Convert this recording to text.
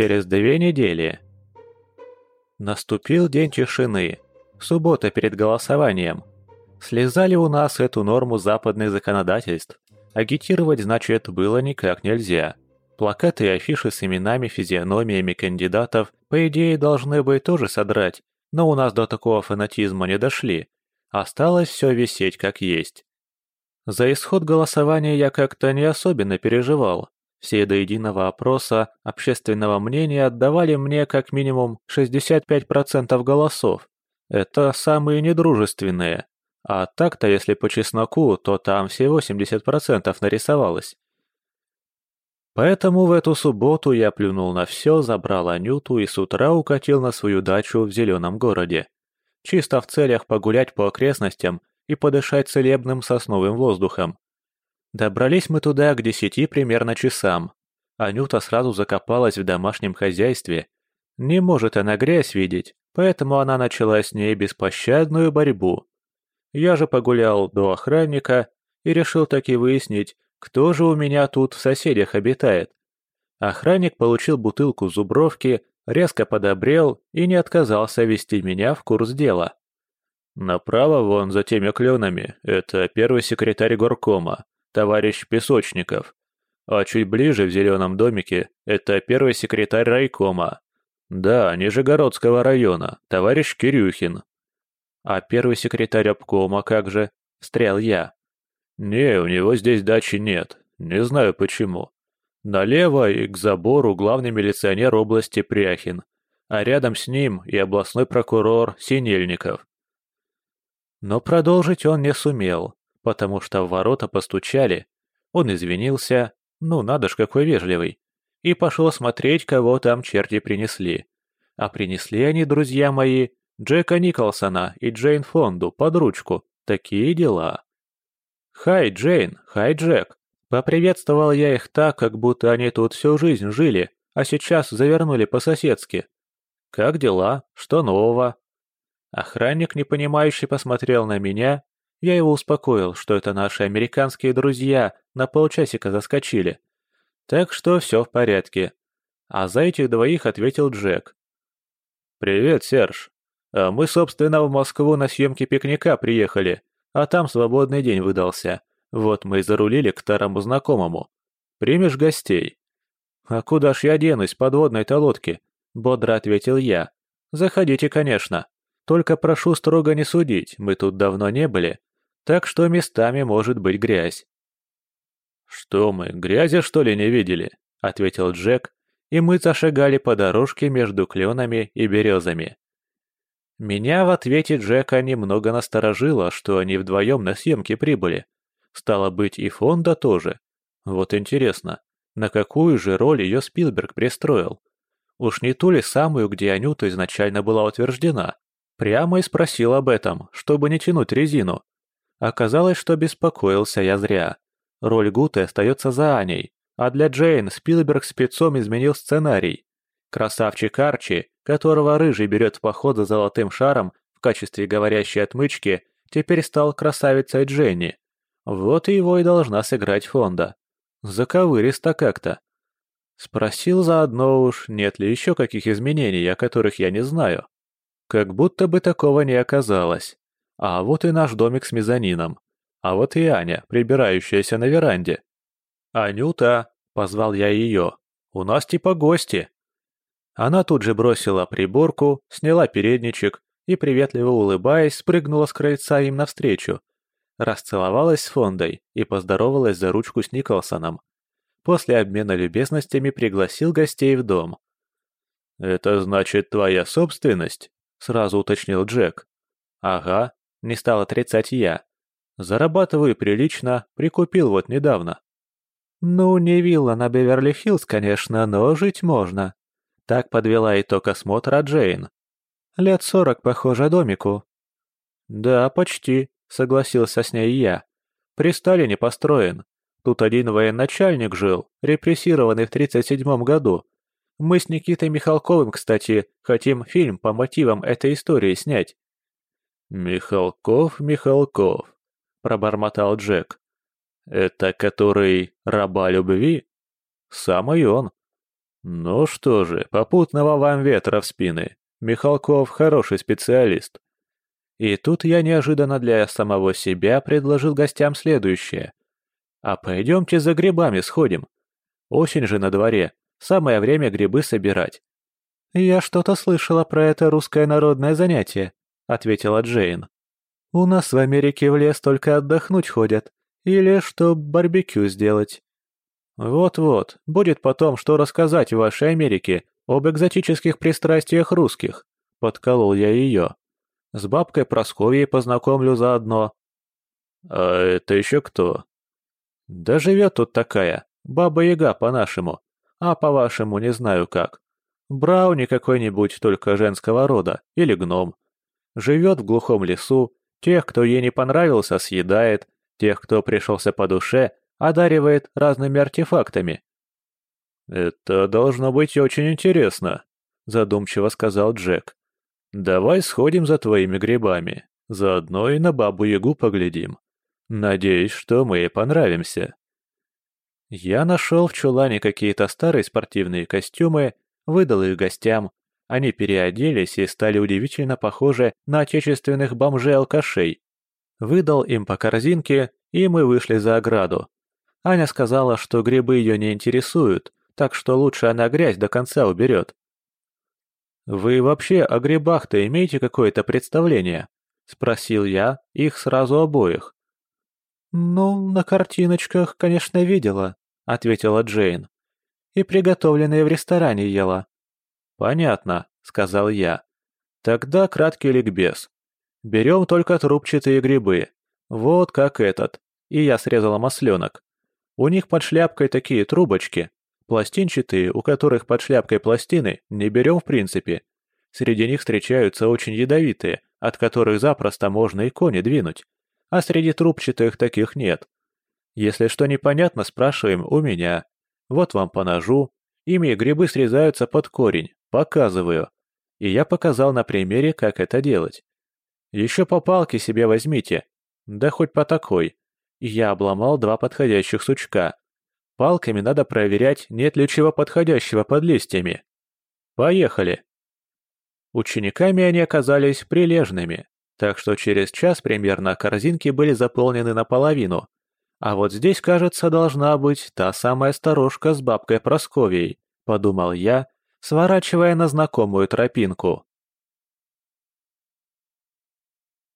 через две недели. Наступил день тишины, суббота перед голосованием. Слезали у нас эту норму западных законодательств. Агитировать, значит, было никак нельзя. Плакаты и афиши с именами, физиономиями кандидатов, по идее, должны бы тоже содрать, но у нас до такого фанатизма не дошли. Осталось все висеть как есть. За исход голосования я как-то не особенно переживал. Все до единого опроса общественного мнения отдавали мне как минимум 65% голосов. Это самые недружественные. А так-то, если по чесноку, то там все 80% нарисовалось. Поэтому в эту субботу я плюнул на все, забрал Анюту и с утра укатил на свою дачу в зеленом городе. Чисто в целях погулять по окрестностям и подышать целебным сосновым воздухом. Добрались мы туда к десяти примерно часам. Анюта сразу закопалась в домашнем хозяйстве. Не может она грязь видеть, поэтому она начала с ней беспощадную борьбу. Я же погулял до охранника и решил таки выяснить, кто же у меня тут в соседях обитает. Охранник получил бутылку зубровки, резко подобрел и не отказался вести меня в курс дела. Направо вон за теми кленами – это первый секретарь горкома, товарищ Песочников. А чуть ближе, в зеленом домике, это первый секретарь райкома. Да, Нижегородского района, товарищ Кирюхин. А первый секретарь обкома как же? Встрял я. Не, у него здесь дачи нет. Не знаю почему. Налево и к забору главный милиционер области Пряхин, а рядом с ним и областной прокурор Синельников. Но продолжить он не сумел, потому что в ворота постучали. Он извинился, ну надо ж какой вежливый, и пошел смотреть, кого там черти принесли. А принесли они, друзья мои, Джека Николсона и Джейн Фонду под ручку. Такие дела. «Хай, Джейн! Хай, Джек!» Поприветствовал я их так, как будто они тут всю жизнь жили, а сейчас завернули по-соседски. «Как дела? Что нового?» Охранник, непонимающе, посмотрел на меня. Я его успокоил, что это наши американские друзья на полчасика заскочили. Так что все в порядке. А за этих двоих ответил Джек. «Привет, Серж. А мы, собственно, в Москву на съемки пикника приехали. А там свободный день выдался. Вот мы и зарулили к старому знакомому. Примешь гостей?» «А куда ж я денусь подводной-то лодке?» — бодро ответил я. «Заходите, конечно. Только прошу строго не судить, мы тут давно не были. Так что местами может быть грязь». «Что мы, грязи что ли не видели?» — ответил Джек, и мы зашагали по дорожке между кленами и березами. Меня в ответе Джека немного насторожило, что они вдвоем на съемки прибыли. Стало быть, и Фонда тоже. Вот интересно, на какую же роль ее Спилберг пристроил? Уж не ту ли самую, где Анюта изначально была утверждена? Прямо и спросил об этом, чтобы не тянуть резину. Оказалось, что беспокоился я зря. Роль Гуты остается за Аней, а для Джейн Спилберг спецом изменил сценарий. Красавчик Арчи которого Рыжий берет в поход за золотым шаром в качестве говорящей отмычки, теперь стал красавицей Дженни. Вот его и должна сыграть Фонда. Заковыристо как-то. Спросил заодно уж, нет ли еще каких изменений, о которых я не знаю. Как будто бы такого не оказалось. А вот и наш домик с мезонином. А вот и Аня, прибирающаяся на веранде. «Анюта!» — позвал я ее. «У нас типа гости!» Она тут же бросила приборку, сняла передничек и, приветливо улыбаясь, спрыгнула с крыльца им навстречу. Расцеловалась с Фондой и поздоровалась за ручку с Николсоном. После обмена любезностями пригласил гостей в дом. «Это значит твоя собственность?» — сразу уточнил Джек. «Ага», — не стал отрицать я. «Зарабатываю прилично, прикупил вот недавно». «Ну, не вилла на Беверли-Хиллз, конечно, но жить можно», так подвела итог осмотра Джейн. Лет сорок, похоже, домику. Да, почти, согласился с ней я. При Сталине построен. Тут один военачальник жил, репрессированный в 37 году. Мы с Никитой Михалковым, кстати, хотим фильм по мотивам этой истории снять. «Михалков, Михалков», — пробормотал Джек. «Это который раба любви?» «Самый он. Ну что же, попутного вам ветра в спины. Михалков хороший специалист. И тут я неожиданно для самого себя предложил гостям следующее. А пойдемте за грибами сходим. Осень же на дворе, самое время грибы собирать. «Я что-то слышала про это русское народное занятие», — ответила Джейн. «У нас в Америке в лес только отдохнуть ходят, или чтоб барбекю сделать». «Вот-вот, будет потом что рассказать в вашей Америке об экзотических пристрастиях русских», — подколол я ее. «С бабкой Просковьей познакомлю заодно». «А это еще кто?» «Да живет тут такая, баба-яга по-нашему, а по-вашему не знаю как. Брауни какой-нибудь, только женского рода, или гном. Живет в глухом лесу, тех, кто ей не понравился, съедает, тех, кто пришелся по душе, одаривает разными артефактами. «Это должно быть очень интересно», — задумчиво сказал Джек. «Давай сходим за твоими грибами, заодно и на Бабу-Ягу поглядим. Надеюсь, что мы ей понравимся». Я нашел в чулане какие-то старые спортивные костюмы, выдал их гостям. Они переоделись и стали удивительно похожи на отечественных бомжей-алкашей. Выдал им по корзинке, и мы вышли за ограду. Аня сказала, что грибы ее не интересуют, так что лучше она грязь до конца уберет. «Вы вообще о грибах-то имеете какое-то представление?» — спросил я их сразу обоих. «Ну, на картиночках, конечно, видела», — ответила Джейн. «И приготовленные в ресторане ела». «Понятно», — сказал я. «Тогда краткий ликбез. Берем только трубчатые грибы. Вот как этот». И я срезала масленок. У них под шляпкой такие трубочки. Пластинчатые, у которых под шляпкой пластины, не берем в принципе. Среди них встречаются очень ядовитые, от которых запросто можно и кони двинуть. А среди трубчатых таких нет. Если что непонятно, спрашиваем у меня. Вот вам по ножу. Ими грибы срезаются под корень. Показываю. И я показал на примере, как это делать. Еще по палке себе возьмите. Да хоть по такой. Я обломал два подходящих сучка. Палками надо проверять, нет ли чего подходящего под листьями. Поехали. Учениками они оказались прилежными, так что через час примерно корзинки были заполнены наполовину. А вот здесь, кажется, должна быть та самая сторожка с бабкой Просковией, подумал я, сворачивая на знакомую тропинку.